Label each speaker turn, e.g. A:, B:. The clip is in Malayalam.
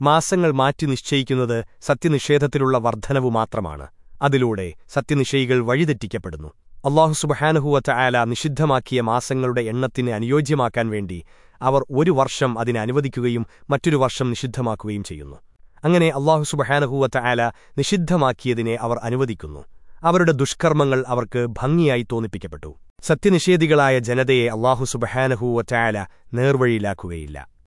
A: മാസങ്ങൾ മാറ്റി നിശ്ചയിക്കുന്നത് സത്യനിഷേധത്തിലുള്ള വർദ്ധനവു മാത്രമാണ്. അതിലൂടെ സത്യനിഷയികൾ വഴിതെറ്റിക്കപ്പെടുന്നു. അള്ളാഹു സുബഹാനഹുവറ്റ ആല നിഷിദ്ധമാക്കിയ മാസങ്ങളുടെ എണ്ണത്തിന് അനുയോജ്യമാക്കാൻ വേണ്ടി അവർ ഒരു വർഷം അതിനെ അനുവദിക്കുകയും മറ്റൊരു വർഷം നിഷിദ്ധമാക്കുകയും ചെയ്യുന്നു. അങ്ങനെ അള്ളാഹു സുബഹാനഹുവറ്റ ആല നിഷിദ്ധമാക്കിയതിനെ അവർ അനുവദിക്കുന്നു. അവരുടെ ദുഷ്കർമ്മങ്ങൾ അവർക്ക് ഭംഗിയായി തോന്നിപ്പിക്കപ്പെട്ടു. സത്യനിഷേധികളായ ജനതയെ അള്ളാഹു സുബഹാനഹുവറ്റ ആല നേർവഴിയിലാക്കുകയില്ല.